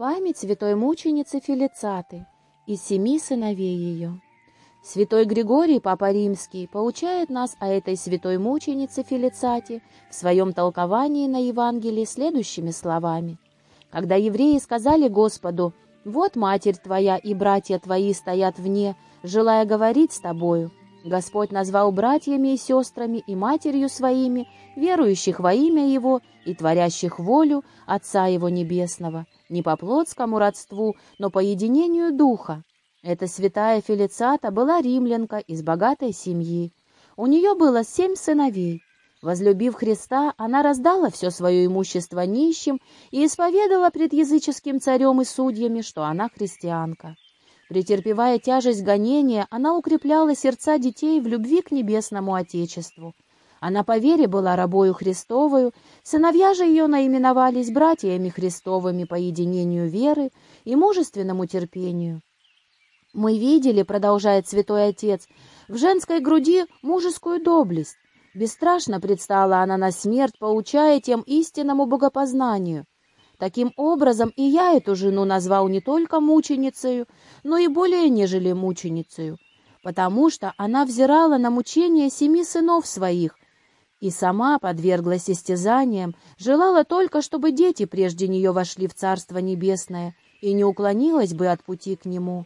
Память святой мученицы Фелицаты из семи сыновей ее. Святой Григорий, Папа Римский, поучает нас о этой святой мученице Фелицате в своем толковании на Евангелии следующими словами. Когда евреи сказали Господу, «Вот матерь твоя и братья твои стоят вне, желая говорить с тобою», Господь назвал братьями и сестрами и матерью своими, верующих во имя Его и творящих волю Отца Его Небесного, не по плотскому родству, но по единению Духа. Эта святая Фелицата была римлянка из богатой семьи. У нее было семь сыновей. Возлюбив Христа, она раздала все свое имущество нищим и исповедала пред языческим царем и судьями, что она христианка. Претерпевая тяжесть гонения, она укрепляла сердца детей в любви к небесному Отечеству. Она по вере была рабою Христовою, сыновья же ее наименовались братьями Христовыми по единению веры и мужественному терпению. «Мы видели, — продолжает святой отец, — в женской груди мужескую доблесть. Бесстрашно предстала она на смерть, поучая тем истинному богопознанию. Таким образом, и я эту жену назвал не только мученицею, но и более нежели мученицею, потому что она взирала на мучения семи сынов своих и сама подверглась истязаниям, желала только, чтобы дети прежде нее вошли в Царство Небесное и не уклонилась бы от пути к нему.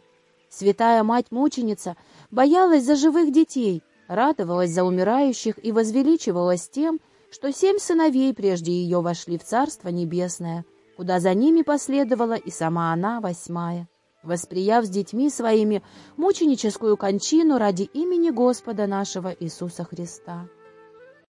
Святая мать-мученица боялась за живых детей, радовалась за умирающих и возвеличивалась тем, что семь сыновей прежде ее вошли в Царство Небесное — куда за ними последовала и сама она, восьмая, восприяв с детьми своими мученическую кончину ради имени Господа нашего Иисуса Христа.